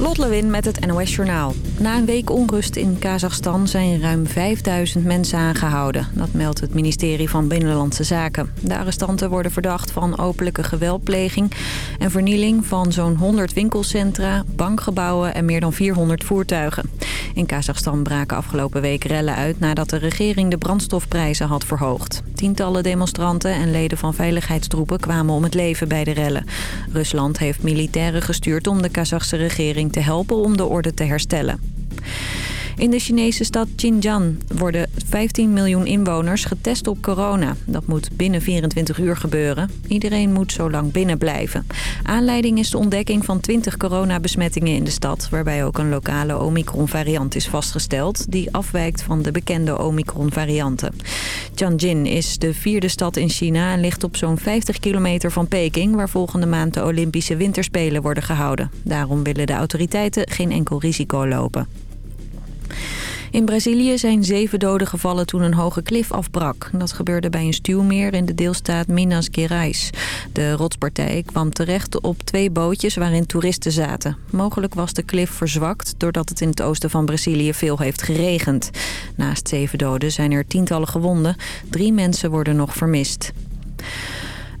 Lot Lewin met het NOS Journaal. Na een week onrust in Kazachstan zijn ruim 5000 mensen aangehouden. Dat meldt het ministerie van Binnenlandse Zaken. De arrestanten worden verdacht van openlijke geweldpleging... en vernieling van zo'n 100 winkelcentra, bankgebouwen en meer dan 400 voertuigen. In Kazachstan braken afgelopen week rellen uit... nadat de regering de brandstofprijzen had verhoogd. Tientallen demonstranten en leden van veiligheidstroepen kwamen om het leven bij de rellen. Rusland heeft militairen gestuurd om de Kazachse regering te helpen om de orde te herstellen. In de Chinese stad Xinjiang worden 15 miljoen inwoners getest op corona. Dat moet binnen 24 uur gebeuren. Iedereen moet zo lang binnen blijven. Aanleiding is de ontdekking van 20 coronabesmettingen in de stad... waarbij ook een lokale Omicron-variant is vastgesteld... die afwijkt van de bekende Omicron-varianten. Tianjin is de vierde stad in China en ligt op zo'n 50 kilometer van Peking... waar volgende maand de Olympische Winterspelen worden gehouden. Daarom willen de autoriteiten geen enkel risico lopen. In Brazilië zijn zeven doden gevallen toen een hoge klif afbrak. Dat gebeurde bij een stuwmeer in de deelstaat Minas Gerais. De rotspartij kwam terecht op twee bootjes waarin toeristen zaten. Mogelijk was de klif verzwakt doordat het in het oosten van Brazilië veel heeft geregend. Naast zeven doden zijn er tientallen gewonden. Drie mensen worden nog vermist.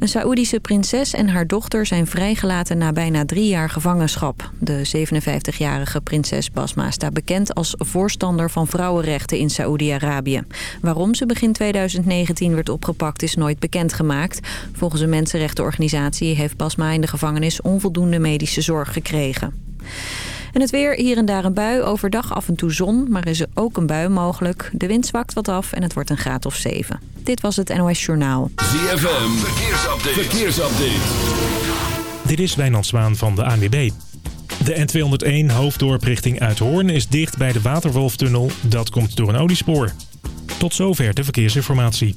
Een Saoedische prinses en haar dochter zijn vrijgelaten na bijna drie jaar gevangenschap. De 57-jarige prinses Basma staat bekend als voorstander van vrouwenrechten in Saoedi-Arabië. Waarom ze begin 2019 werd opgepakt is nooit bekendgemaakt. Volgens een mensenrechtenorganisatie heeft Basma in de gevangenis onvoldoende medische zorg gekregen. En het weer, hier en daar een bui. Overdag af en toe zon, maar is er ook een bui mogelijk. De wind zwakt wat af en het wordt een graad of 7. Dit was het NOS Journaal. ZFM, verkeersupdate. verkeersupdate. Dit is Wijnand Zwaan van de ANWB. De N201 hoofddorp richting Uithoorn is dicht bij de Waterwolftunnel. Dat komt door een oliespoor. Tot zover de verkeersinformatie.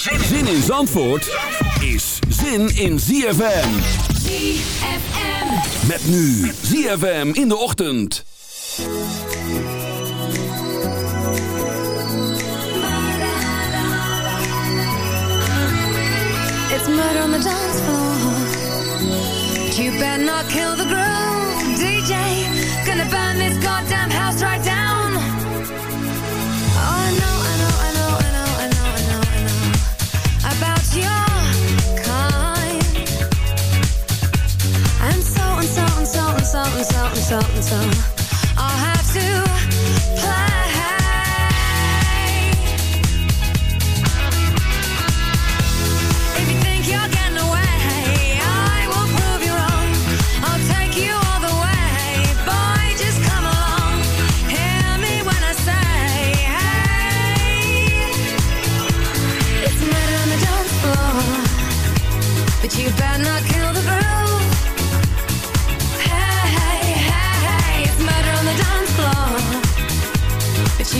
Zin in Zandvoort is zin in ZFM. ZFM. Met nu ZFM in de ochtend. It's murder on the dance floor. You better not kill the groove, something, something, so and so and so and so. I'll have to play.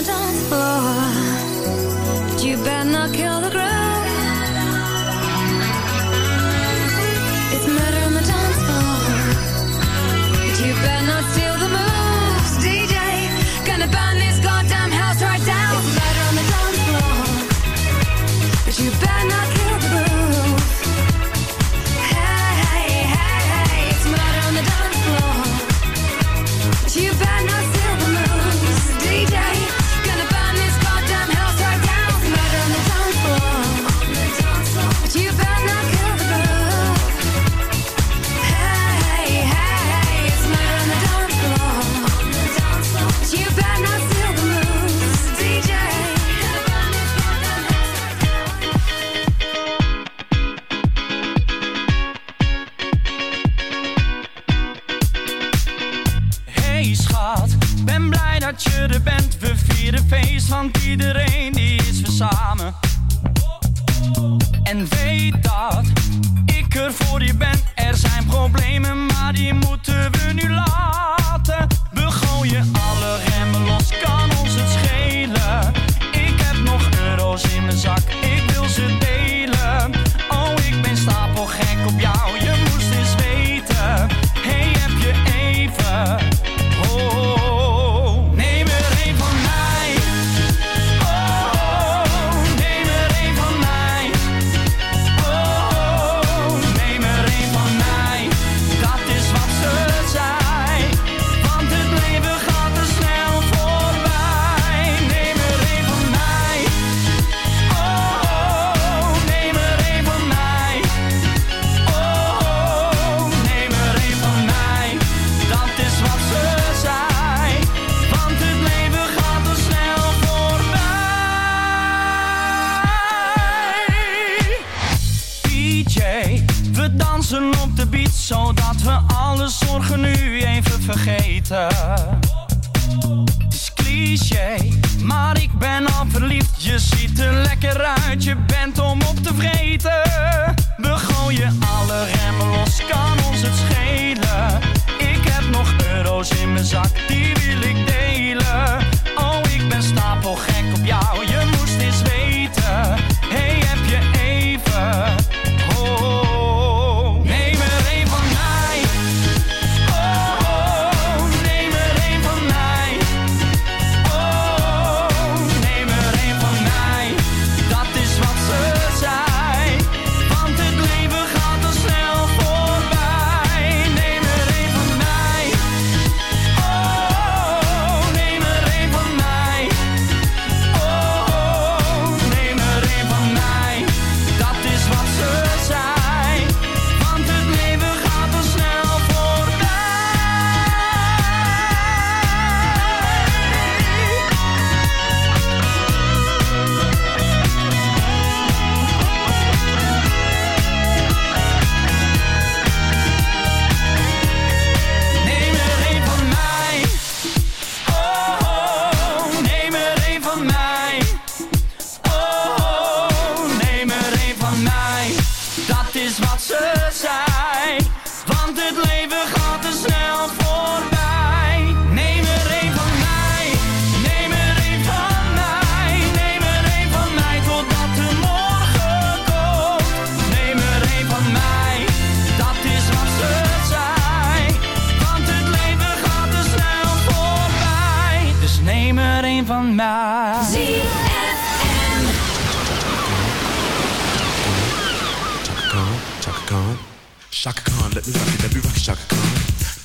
the dance floor. But you better not kill the ground.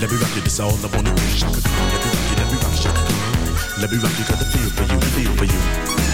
Let me rock you, this all I wanna do. Shaka, let me rock you, let me rock, shaka. Let me rock you, got the feel for you, feel for you.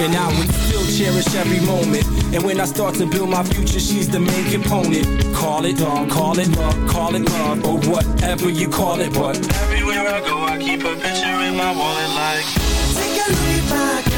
And now we still cherish every moment. And when I start to build my future, she's the main component. Call it dog, call it love, call it love Or whatever you call it, but Everywhere I go, I keep a picture in my wallet like Take a look back.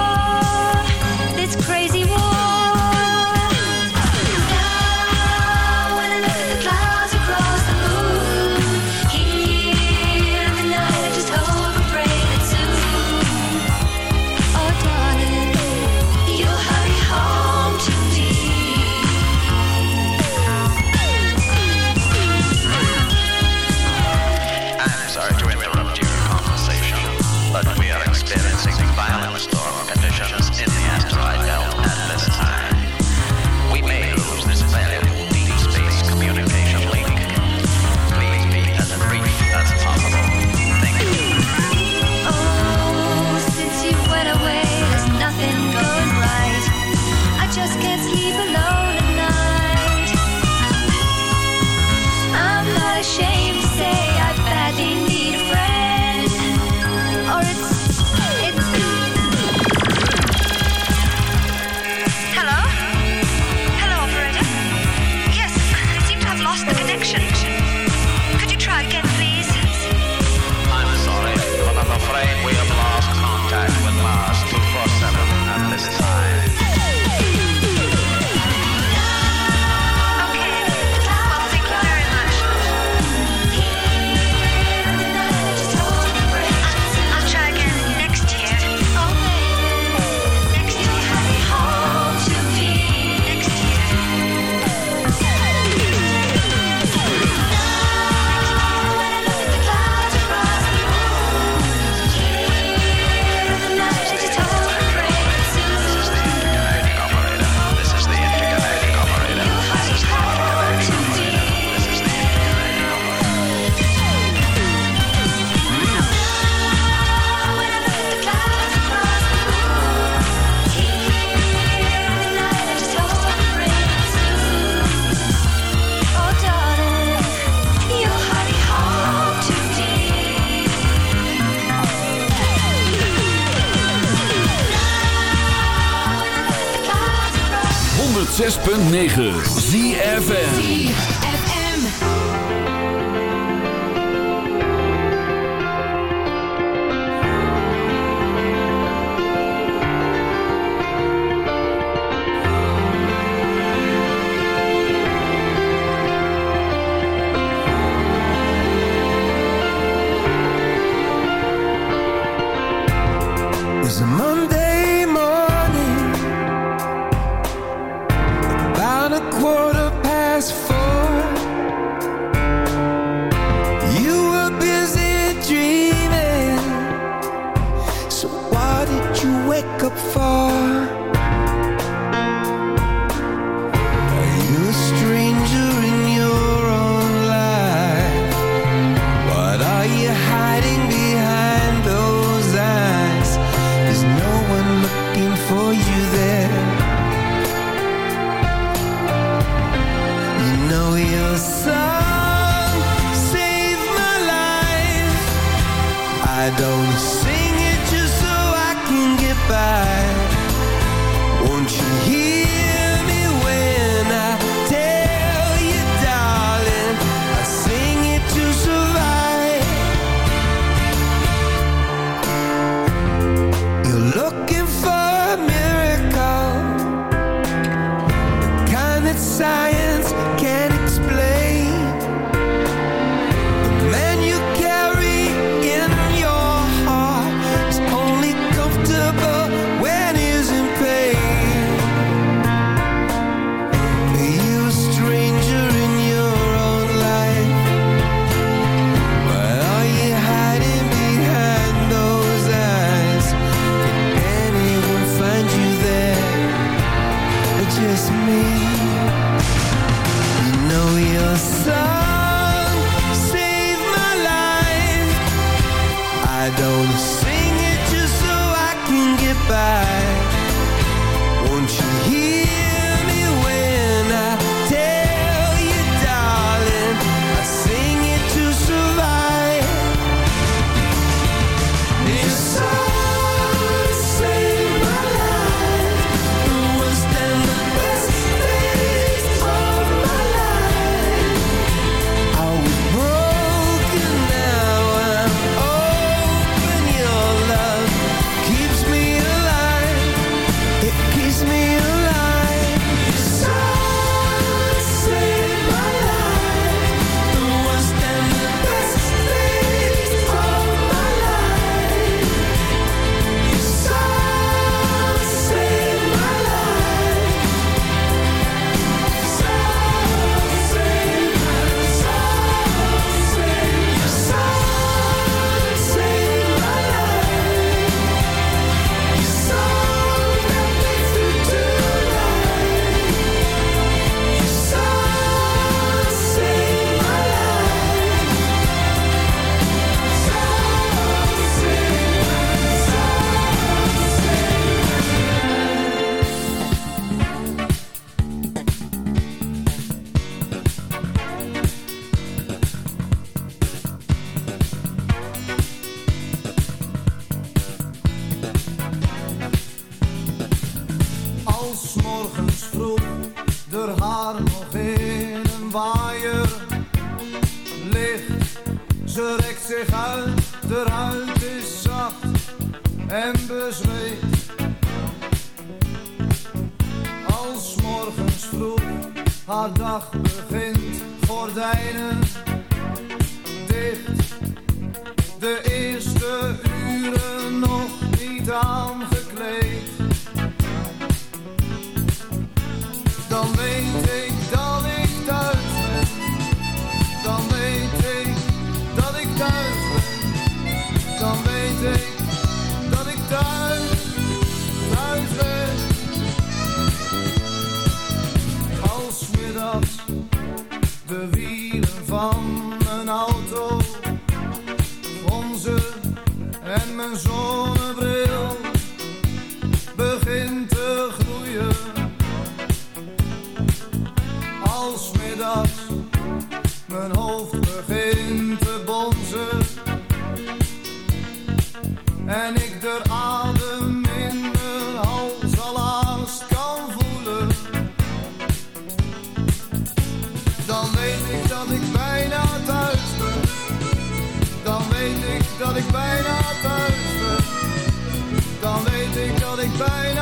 Bijna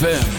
ZFM.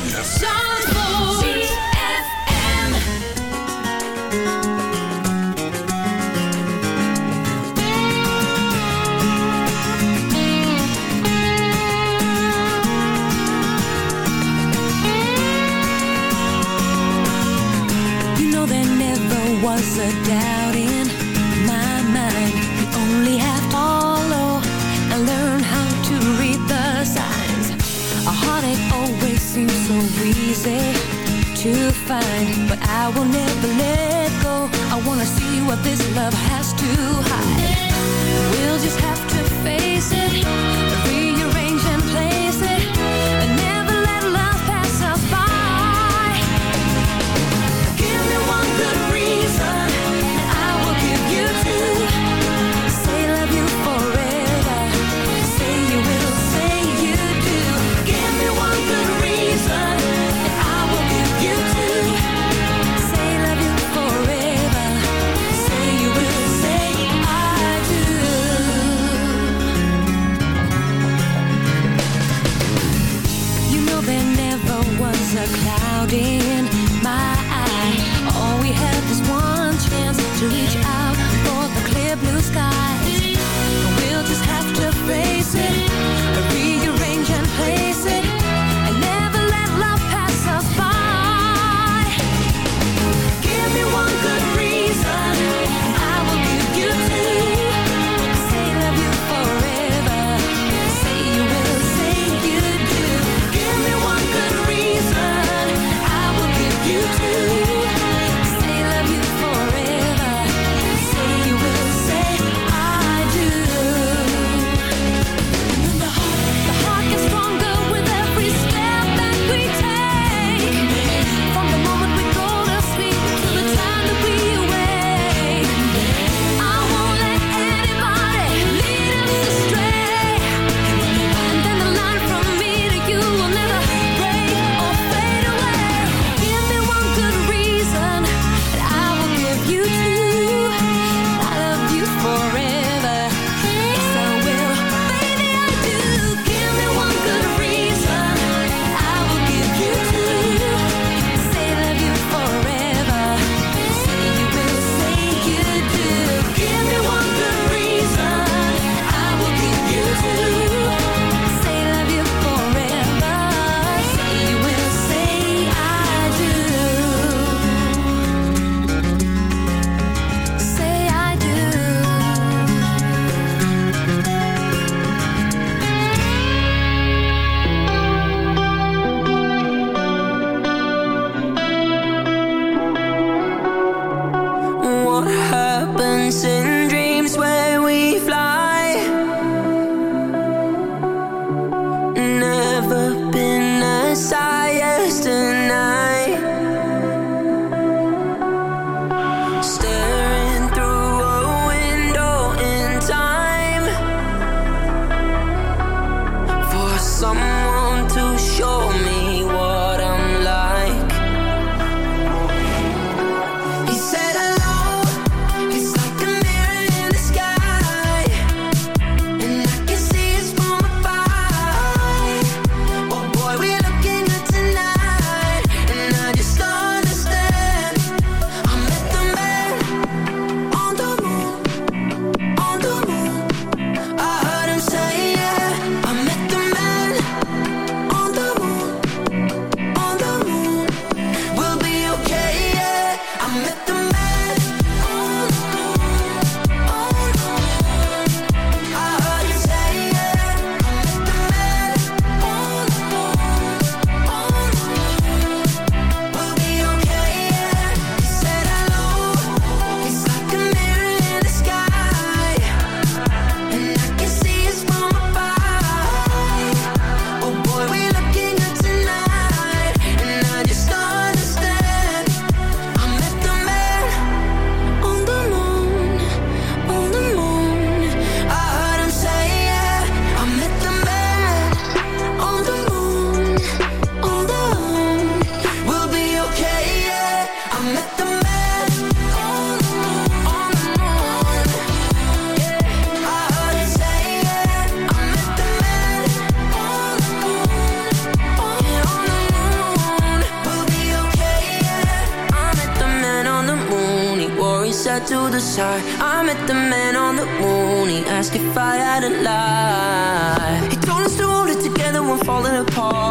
ask if I had a lie. He told us to hold it together when falling apart.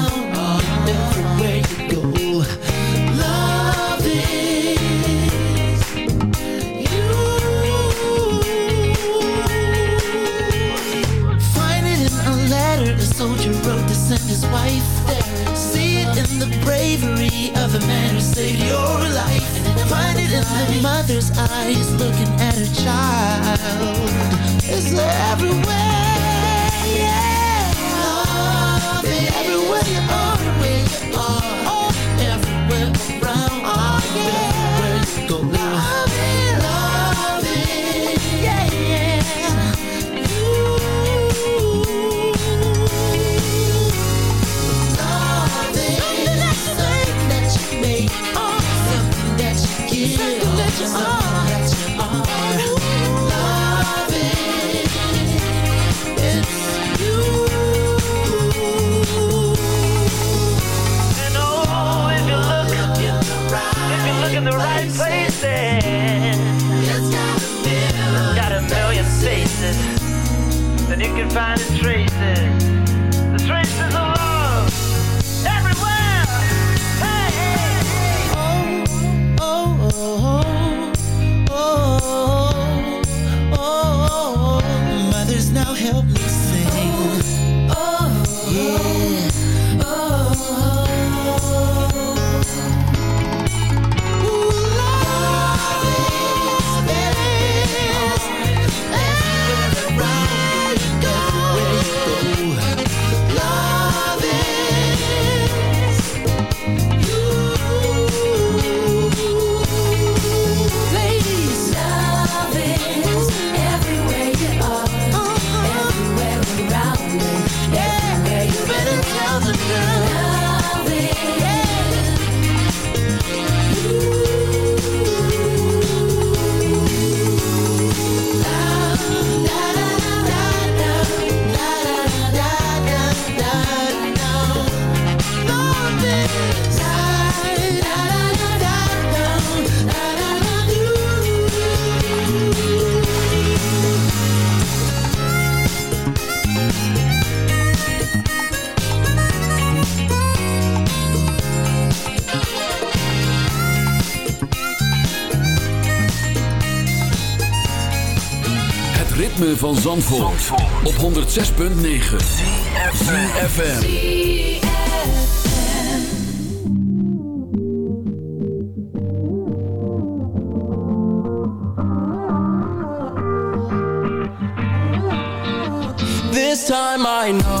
bravery of a man who saved your life. Find it in the mother's eyes looking at her child. It's everywhere, yeah. Love is everywhere oh, you are, where oh. you are, find the ritme van Zandvoort, op 106.9 ZFM. This time I know, I know,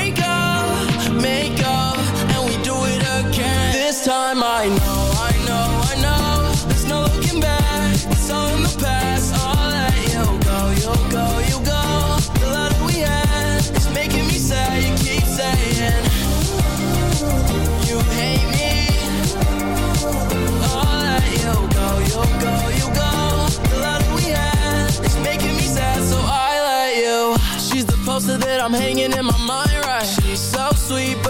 I'm hanging in my mind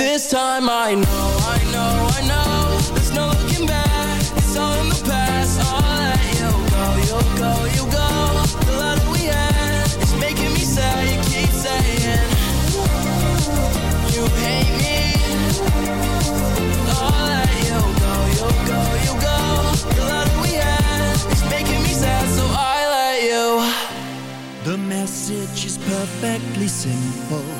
This time I know, I know, I know. There's no looking back. It's all in the past. I'll let you go, you go, you go. The love that we had is making me sad. You keep saying you hate me. I'll let you go, you go, you go. The love that we had is making me sad, so I let you. The message is perfectly simple